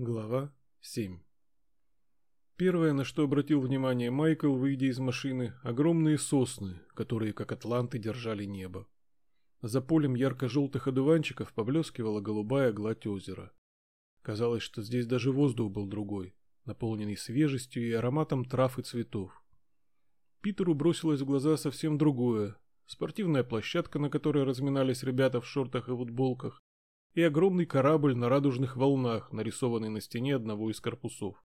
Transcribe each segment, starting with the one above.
Глава 7 Первое, на что обратил внимание Майкл, выйдя из машины, огромные сосны, которые, как атланты, держали небо. За полем ярко-желтых одуванчиков поблескивала голубая гладь озера. Казалось, что здесь даже воздух был другой, наполненный свежестью и ароматом трав и цветов. Питеру бросилось в глаза совсем другое. Спортивная площадка, на которой разминались ребята в шортах и футболках, и огромный корабль на радужных волнах, нарисованный на стене одного из корпусов.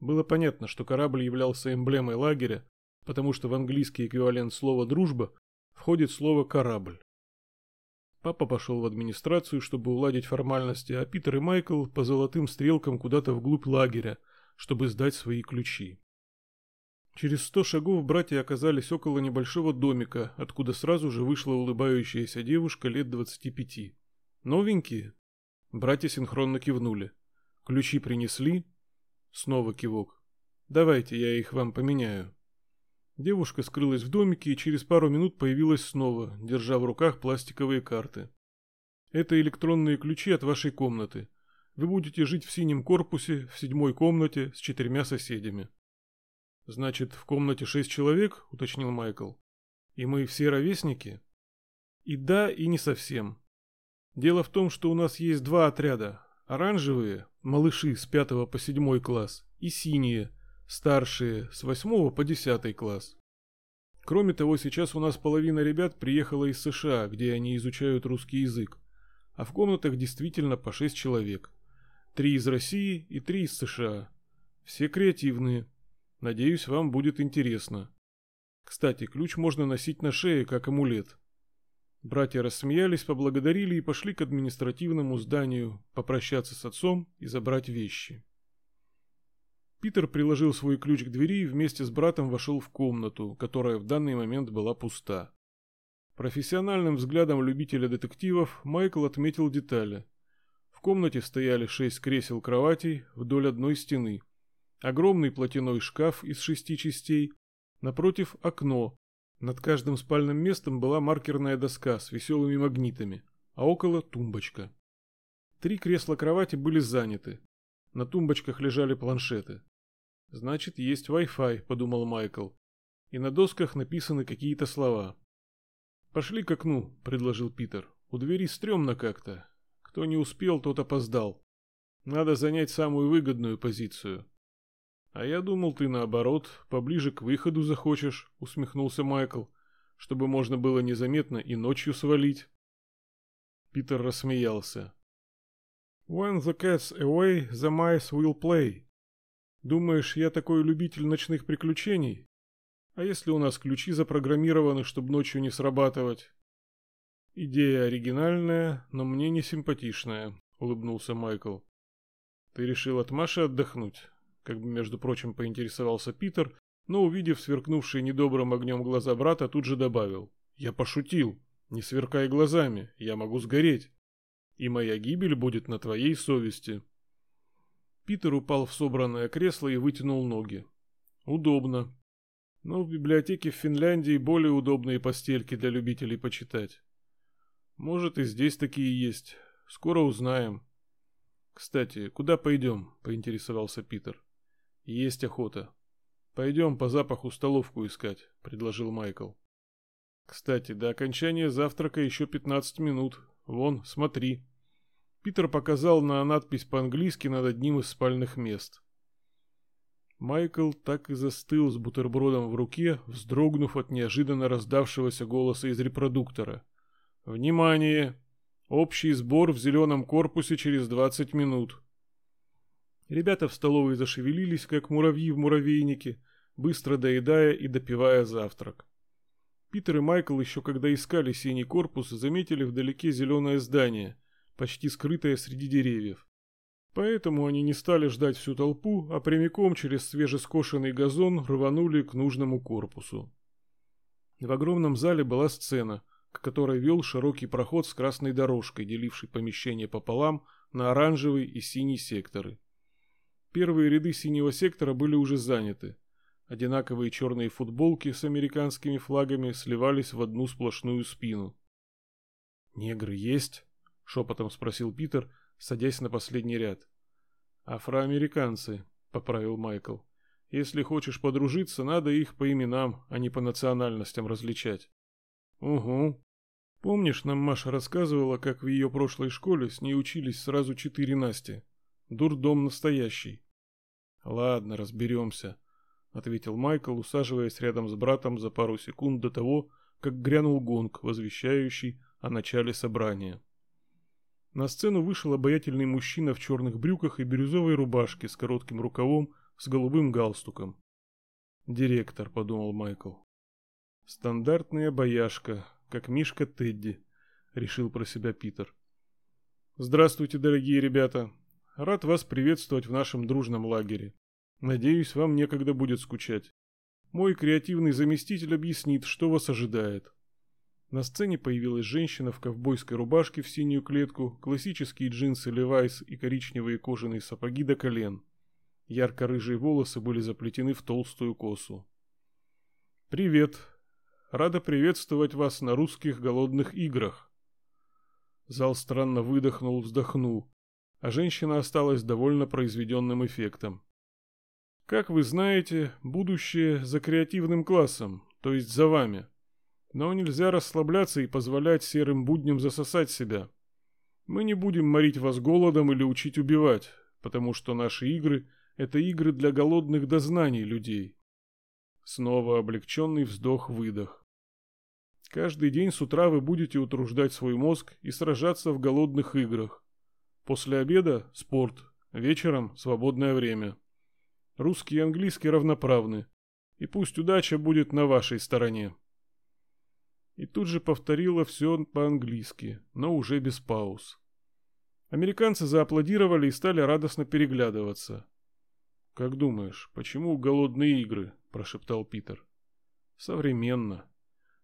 Было понятно, что корабль являлся эмблемой лагеря, потому что в английский эквивалент слова «дружба» входит слово «корабль». Папа пошел в администрацию, чтобы уладить формальности, а Питер и Майкл по золотым стрелкам куда-то вглубь лагеря, чтобы сдать свои ключи. Через сто шагов братья оказались около небольшого домика, откуда сразу же вышла улыбающаяся девушка лет двадцати пяти. Новенькие? Братья синхронно кивнули. Ключи принесли? Снова кивок. Давайте я их вам поменяю. Девушка скрылась в домике и через пару минут появилась снова, держа в руках пластиковые карты. Это электронные ключи от вашей комнаты. Вы будете жить в синем корпусе, в седьмой комнате, с четырьмя соседями. Значит, в комнате шесть человек, уточнил Майкл. И мы все ровесники? И да, и не совсем. Дело в том, что у нас есть два отряда. Оранжевые, малыши с пятого по седьмой класс, и синие, старшие, с восьмого по десятый класс. Кроме того, сейчас у нас половина ребят приехала из США, где они изучают русский язык. А в комнатах действительно по шесть человек. Три из России и три из США. Все креативные. Надеюсь, вам будет интересно. Кстати, ключ можно носить на шее, как амулет. Братья рассмеялись, поблагодарили и пошли к административному зданию попрощаться с отцом и забрать вещи. Питер приложил свой ключ к двери и вместе с братом вошел в комнату, которая в данный момент была пуста. Профессиональным взглядом любителя детективов Майкл отметил детали. В комнате стояли шесть кресел-кроватей вдоль одной стены, огромный платяной шкаф из шести частей, напротив окно, над каждым спальным местом была маркерная доска с веселыми магнитами, а около тумбочка. Три кресла-кровати были заняты. На тумбочках лежали планшеты. «Значит, есть Wi-Fi», — подумал Майкл. И на досках написаны какие-то слова. «Пошли к окну», — предложил Питер. «У двери стрёмно как-то. Кто не успел, тот опоздал. Надо занять самую выгодную позицию». «А я думал, ты наоборот, поближе к выходу захочешь», — усмехнулся Майкл, «чтобы можно было незаметно и ночью свалить». Питер рассмеялся. «When the cat's away, the mice will play. Думаешь, я такой любитель ночных приключений? А если у нас ключи запрограммированы, чтобы ночью не срабатывать?» «Идея оригинальная, но мне не симпатичная», — улыбнулся Майкл. «Ты решил от Маши отдохнуть?» Как бы, между прочим, поинтересовался Питер, но, увидев сверкнувшие недобрым огнем глаза брата, тут же добавил. «Я пошутил. Не сверкай глазами, я могу сгореть. И моя гибель будет на твоей совести». Питер упал в собранное кресло и вытянул ноги. «Удобно. Но в библиотеке в Финляндии более удобные постельки для любителей почитать. Может, и здесь такие есть. Скоро узнаем». «Кстати, куда пойдем?» – поинтересовался Питер. Есть охота. Пойдем по запаху столовку искать, предложил Майкл. Кстати, до окончания завтрака еще 15 минут. Вон, смотри. Питер показал на надпись по-английски над одним из спальных мест. Майкл так и застыл с бутербродом в руке, вздрогнув от неожиданно раздавшегося голоса из репродуктора. «Внимание! Общий сбор в зеленом корпусе через 20 минут. Ребята в столовой зашевелились, как муравьи в муравейнике, быстро доедая и допивая завтрак. Питер и Майкл еще когда искали синий корпус, заметили вдалеке зеленое здание, почти скрытое среди деревьев. Поэтому они не стали ждать всю толпу, а прямиком через свежескошенный газон рванули к нужному корпусу. В огромном зале была сцена, к которой вел широкий проход с красной дорожкой, деливший помещение пополам на оранжевый и синий секторы. Первые ряды синего сектора были уже заняты. Одинаковые черные футболки с американскими флагами сливались в одну сплошную спину. «Негры есть?» — шепотом спросил Питер, садясь на последний ряд. Афроамериканцы, поправил Майкл. Если хочешь подружиться, надо их по именам, а не по национальностям различать. Угу. Помнишь, нам Маша рассказывала, как в ее прошлой школе с ней учились сразу четыре Насти? Дурдом настоящий. Ладно, разберемся, ответил Майкл, усаживаясь рядом с братом за пару секунд до того, как грянул гонг, возвещающий о начале собрания. На сцену вышел обаятельный мужчина в черных брюках и бирюзовой рубашке с коротким рукавом с голубым галстуком. «Директор», — подумал Майкл. «Стандартная бояшка, как Мишка Тедди», — решил про себя Питер. «Здравствуйте, дорогие ребята. Рад вас приветствовать в нашем дружном лагере. Надеюсь, вам некогда будет скучать. Мой креативный заместитель объяснит, что вас ожидает. На сцене появилась женщина в ковбойской рубашке в синюю клетку, классические джинсы Levi's и коричневые кожаные сапоги до колен. Ярко-рыжие волосы были заплетены в толстую косу. «Привет! Рада приветствовать вас на русских голодных играх!» Зал странно выдохнул, вздохнул, а женщина осталась довольно произведенным эффектом. «Как вы знаете, будущее за креативным классом, то есть за вами». Но нельзя расслабляться и позволять серым будням засосать себя. Мы не будем морить вас голодом или учить убивать, потому что наши игры — это игры для голодных до знаний людей. Снова облегченный вздох-выдох. Каждый день с утра вы будете утруждать свой мозг и сражаться в голодных играх. После обеда – спорт, вечером – свободное время. Русский и английский равноправны, и пусть удача будет на вашей стороне и тут же повторила все по-английски, но уже без пауз. Американцы зааплодировали и стали радостно переглядываться. «Как думаешь, почему голодные игры?» – прошептал Питер. «Современно.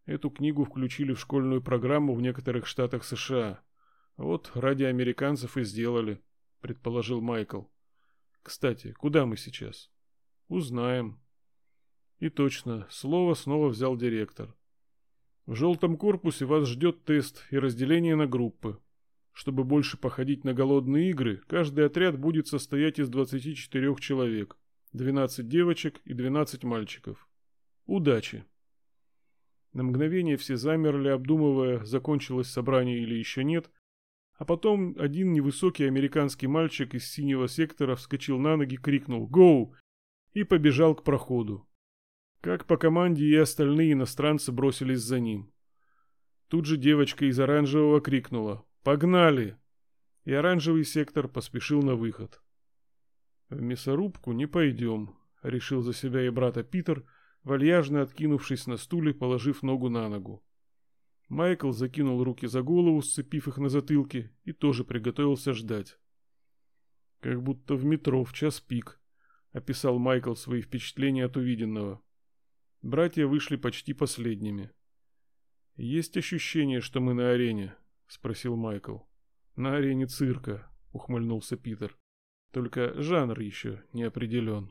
Эту книгу включили в школьную программу в некоторых штатах США. Вот ради американцев и сделали», – предположил Майкл. «Кстати, куда мы сейчас?» «Узнаем». И точно, слово снова взял директор. В желтом корпусе вас ждет тест и разделение на группы. Чтобы больше походить на голодные игры, каждый отряд будет состоять из 24 человек, 12 девочек и 12 мальчиков. Удачи! На мгновение все замерли, обдумывая, закончилось собрание или еще нет, а потом один невысокий американский мальчик из синего сектора вскочил на ноги, крикнул «Гоу!» и побежал к проходу. Как по команде и остальные иностранцы бросились за ним. Тут же девочка из оранжевого крикнула «Погнали!» И оранжевый сектор поспешил на выход. «В мясорубку не пойдем», — решил за себя и брата Питер, вальяжно откинувшись на стуле, положив ногу на ногу. Майкл закинул руки за голову, сцепив их на затылке, и тоже приготовился ждать. «Как будто в метро в час пик», — описал Майкл свои впечатления от увиденного. Братья вышли почти последними. «Есть ощущение, что мы на арене?» — спросил Майкл. «На арене цирка», — ухмыльнулся Питер. «Только жанр еще не определен».